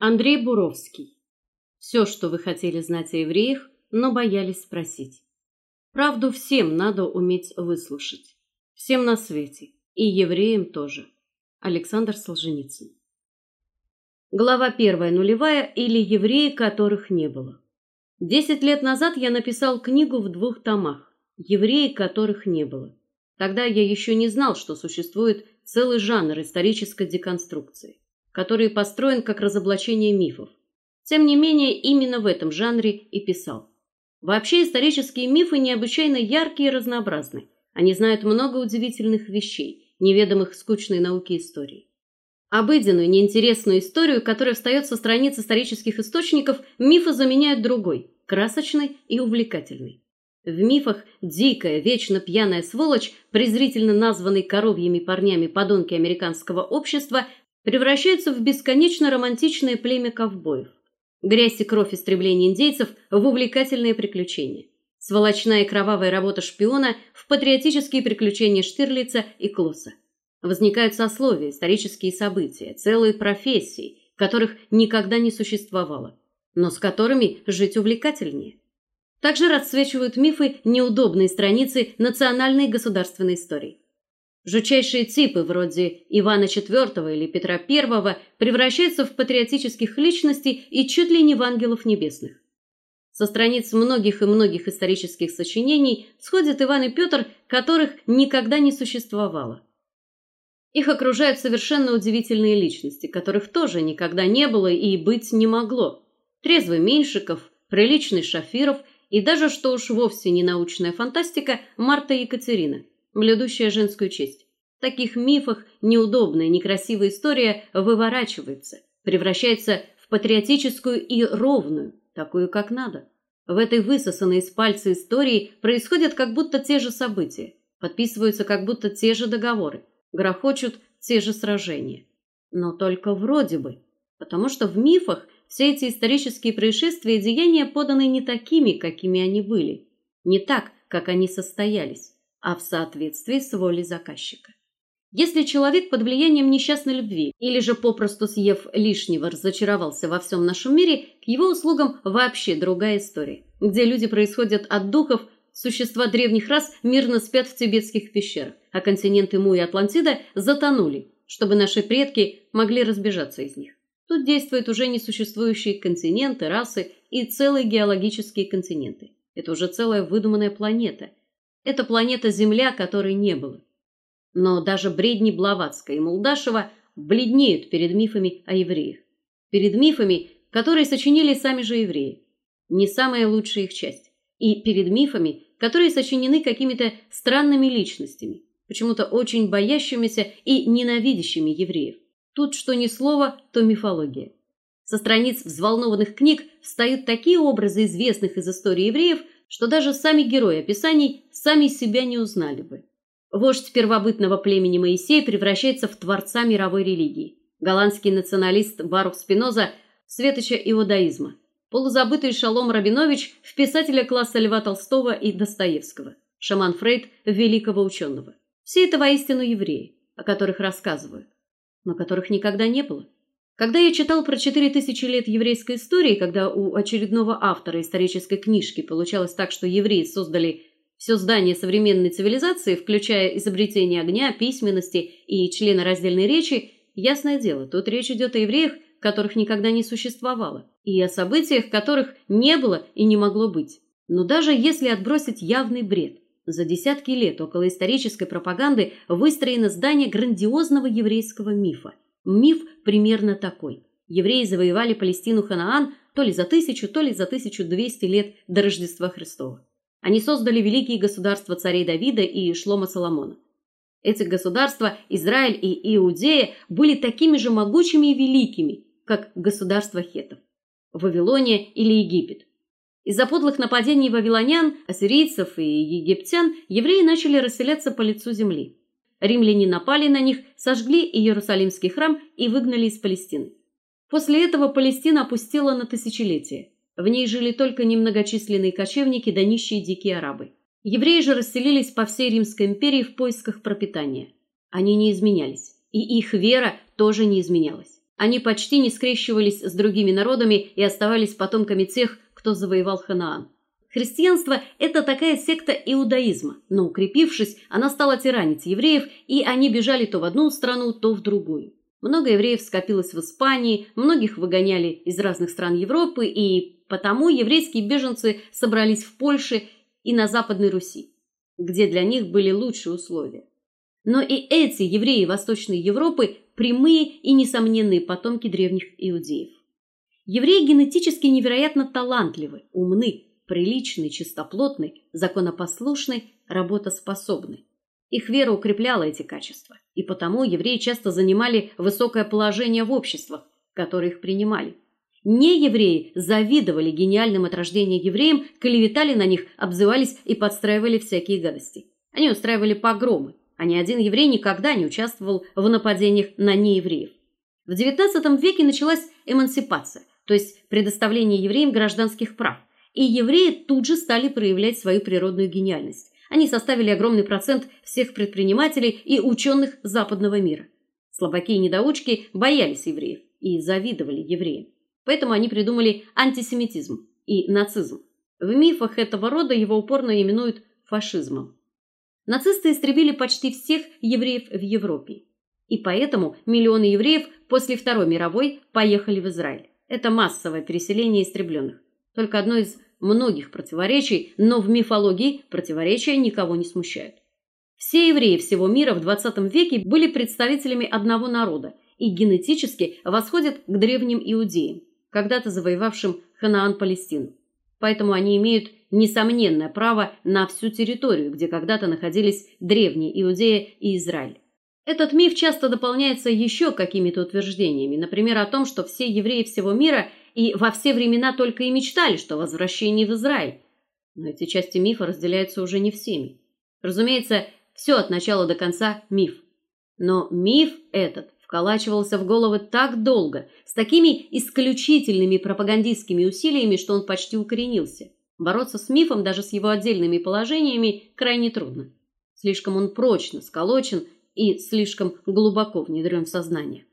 Андрей Буровский. Все, что вы хотели знать о евреях, но боялись спросить. Правду всем надо уметь выслушать. Всем на свете, и евреям тоже. Александр Солженицын. Глава первая нулевая или евреи, которых не было. Десять лет назад я написал книгу в двух томах Евреи, которых не было. Тогда я еще не знал, что существует целый жанр исторической деконструкции который построен как разоблачение мифов. Тем не менее, именно в этом жанре и писал. Вообще исторические мифы необычайно яркие и разнообразны. Они знают много удивительных вещей, неведомых скучной науке истории. Обыденную, неинтересную историю, которая встает со страниц исторических источников, мифы заменяют другой, красочной и увлекательной. В мифах дикая, вечно пьяная сволочь, презрительно названный коровьими парнями подонки американского общества, превращается в бесконечно романтичное племя ковбоев. Грязь и кровь истребления индейцев в увлекательные приключения. Сволочная и кровавая работа шпиона в патриотические приключения Штирлица и Клосса. Возникают сословия, исторические события, целые профессии, которых никогда не существовало, но с которыми жить увлекательнее. Также расцвечивают мифы неудобные страницы национальной государственной истории. Жутчайшие типы вроде Ивана IV или Петра I превращаются в патриотических личностей и чуть ли не в ангелов небесных. Со страниц многих и многих исторических сочинений сходят Иван и Петр, которых никогда не существовало. Их окружают совершенно удивительные личности, которых тоже никогда не было и быть не могло. Трезвый Меньшиков, приличный Шафиров и даже что уж вовсе не научная фантастика Марта Екатерина – блюдущая женскую честь. В таких мифах неудобная, некрасивая история выворачивается, превращается в патриотическую и ровную, такую как надо. В этой высосанной из пальца истории происходят как будто те же события, подписываются как будто те же договоры, грохочут те же сражения. Но только вроде бы, потому что в мифах все эти исторические происшествия и деяния поданы не такими, какими они были, не так, как они состоялись а в соответствии с волей заказчика. Если человек под влиянием несчастной любви или же попросту съев лишнего разочаровался во всем нашем мире, к его услугам вообще другая история, где люди происходят от духов, существа древних рас мирно спят в тибетских пещерах, а континенты Му и Атлантида затонули, чтобы наши предки могли разбежаться из них. Тут действуют уже несуществующие континенты, расы и целые геологические континенты. Это уже целая выдуманная планета, это планета Земля, которой не было. Но даже бредни Блаватская и Молдашева бледнеют перед мифами о евреях, перед мифами, которые сочинили сами же евреи. Не самая лучшая их часть. И перед мифами, которые сочинены какими-то странными личностями, почему-то очень боящимися и ненавидящими евреев. Тут что ни слово, то мифология. Со страниц взволнованных книг встают такие образы известных из истории евреев, что даже сами герои описаний сами себя не узнали бы. Вождь первобытного племени Моисей превращается в творца мировой религии. Голландский националист Барух Спиноза светоча иудаизма. Полузабытый Шалом Рабинович в писателя класса Льва Толстого и Достоевского. Шаман Фрейд великого ученого. Все это воистину евреи, о которых рассказывают, но которых никогда не было. Когда я читал про четыре тысячи лет еврейской истории, когда у очередного автора исторической книжки получалось так, что евреи создали все здание современной цивилизации, включая изобретение огня, письменности и членораздельной речи, ясное дело, тут речь идет о евреях, которых никогда не существовало, и о событиях, которых не было и не могло быть. Но даже если отбросить явный бред, за десятки лет около исторической пропаганды выстроено здание грандиозного еврейского мифа – Миф примерно такой: евреи завоевали Палестину Ханаан то ли за тысячу, то ли за 1200 лет до Рождества Христова. Они создали великие государства царей Давида и Шлома Соломона. Эти государства, Израиль и Иудея, были такими же могучими и великими, как государства хеттов, Вавилония или Египет. Из-за подлых нападений вавилонян, ассирийцев и египтян евреи начали расселяться по лицу земли. Римляне напали на них, сожгли Иерусалимский храм и выгнали из Палестины. После этого Палестина опустела на тысячелетия. В ней жили только немногочисленные кочевники да нищие дикие арабы. Евреи же расселились по всей Римской империи в поисках пропитания. Они не изменялись, и их вера тоже не изменялась. Они почти не скрещивались с другими народами и оставались потомками тех, кто завоевал Ханаан. Христианство это такая секта иудаизма, но укрепившись, она стала тиранить евреев, и они бежали то в одну страну, то в другую. Много евреев скопилось в Испании, многих выгоняли из разных стран Европы, и потому еврейские беженцы собрались в Польше и на Западной Руси, где для них были лучшие условия. Но и эти евреи Восточной Европы прямые и несомненные потомки древних иудеев. Евреи генетически невероятно талантливы, умны, приличны, чистоплотны, законопослушны, работоспособны. Их вера укрепляла эти качества, и потому евреи часто занимали высокое положение в обществах, которые их принимали. Не евреи завидовали гениальным от рождения евреям, клеветали на них, обзывались и подстраивали всякие гадости. Они устраивали погромы, а ни один еврей никогда не участвовал в нападениях на неевреев. В XIX веке началась эмансипация, то есть предоставление евреям гражданских прав, и евреи тут же стали проявлять свою природную гениальность. Они составили огромный процент всех предпринимателей и ученых западного мира. Слабаки и недоучки боялись евреев и завидовали евреям. Поэтому они придумали антисемитизм и нацизм. В мифах этого рода его упорно именуют фашизмом. Нацисты истребили почти всех евреев в Европе. И поэтому миллионы евреев после Второй мировой поехали в Израиль. Это массовое переселение истребленных. Только одно из многих противоречий, но в мифологии противоречия никого не смущают. Все евреи всего мира в 20 веке были представителями одного народа и генетически восходят к древним иудеям, когда-то завоевавшим Ханаан-Палестину. Поэтому они имеют несомненное право на всю территорию, где когда-то находились древние Иудея и Израиль. Этот миф часто дополняется еще какими-то утверждениями, например, о том, что все евреи всего мира и во все времена только и мечтали, что о возвращении в Израиль. Но эти части мифа разделяются уже не всеми. Разумеется, все от начала до конца миф. Но миф этот вколачивался в головы так долго, с такими исключительными пропагандистскими усилиями, что он почти укоренился. Бороться с мифом даже с его отдельными положениями крайне трудно. Слишком он прочно сколочен и слишком глубоко внедрен в сознание.